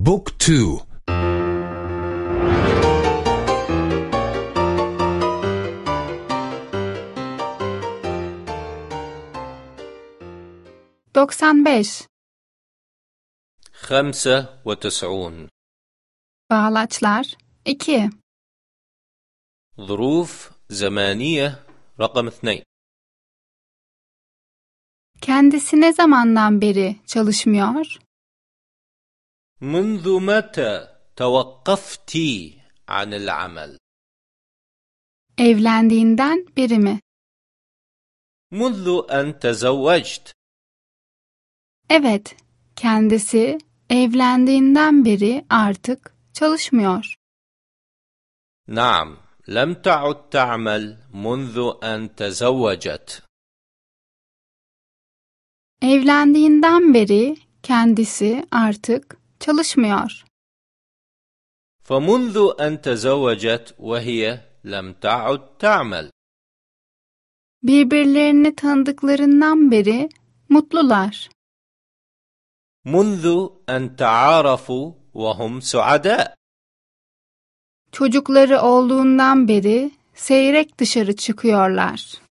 بوك تو doksan beş خمسة وتسعون Bağlaçlar 2 ظروف زمانية رقم اثنين Kendisi ne zamandan beri çalışmıyor? منذ متى توقفت عن العمل؟ Evlendiğinden beri mi? منذ أن تزوجت Evet, kendisi evlendiğinden beri artık çalışmıyor. نعم لم تعد تعمل منذ أن تزوجت Evlendiğinden beri kendisi artık çalışmıyor. فمنذ أن تزوجت وهي لم تعد تعمل Birbirlerini tanıdıklarından beri mutlular. منذ أن تعارفوا وهم سعداء Çocukları olduğundan beri seyrek dışarı çıkıyorlar.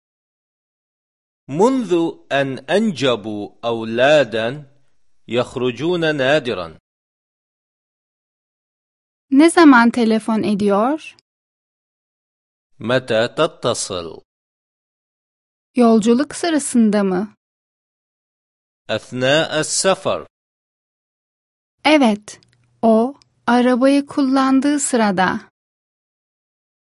منذ أن أنجبوا أولادا يخرجون نادرا Ne zaman telefon ediyor? متى تتصل Yolculuk sırasında mı? أثناء السفر Evet, o arabayı kullandığı sırada.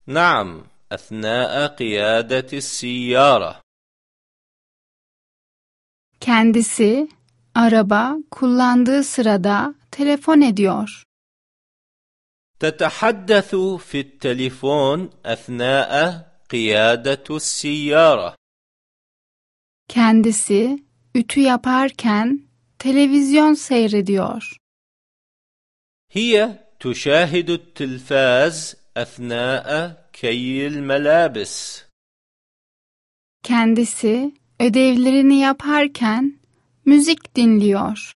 نعم أثناء قيادة السيارة Kendisi araba kullandığı sırada telefon ediyor. تتحدث في التليفون أثناء قيادة السيارة Kendisi ütü yaparken televizyon seyrediyor. هي تشاهد التلفاز أثناء كي الملابس Kendisi ödevlerini yaparken müzik dinliyor.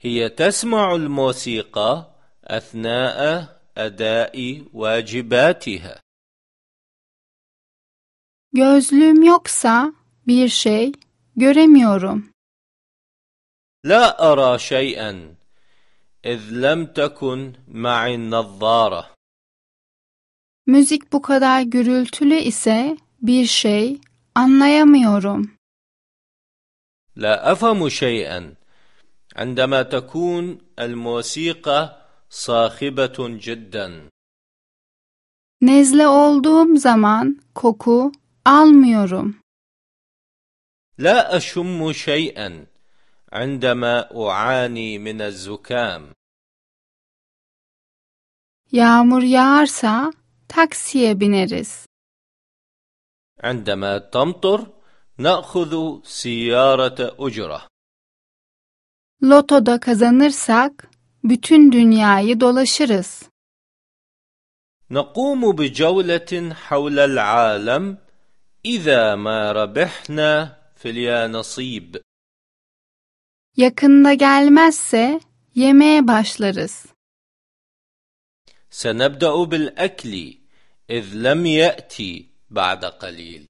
هي تسمع الموسيقى أثناء أداء واجباتها Gözlüğüm yoksa bir şey göremiyorum. لا أرى شيئا إذ لم تكن معي النظارة Müzik bu kadar gürültülü ise bir şey anlayamıyorum. لا أفهم شيئا عندما تكون الموسيقى صاخبة جدا Nezle olduğum zaman koku almıyorum. لا أشم شيئا عندما أعاني من الزكام Yağmur yağarsa taksiye bineriz. عندما تمطر نأخذ سيارة أجرة Lotoda kazanırsak bütün dünyayı dolaşırız. نقوم بجولة حول العالم إذا ما ربحنا في اليانصيب Yakında gelmezse yemeye başlarız. سنبدأ بالأكل إذ لم يأتي بعد قليل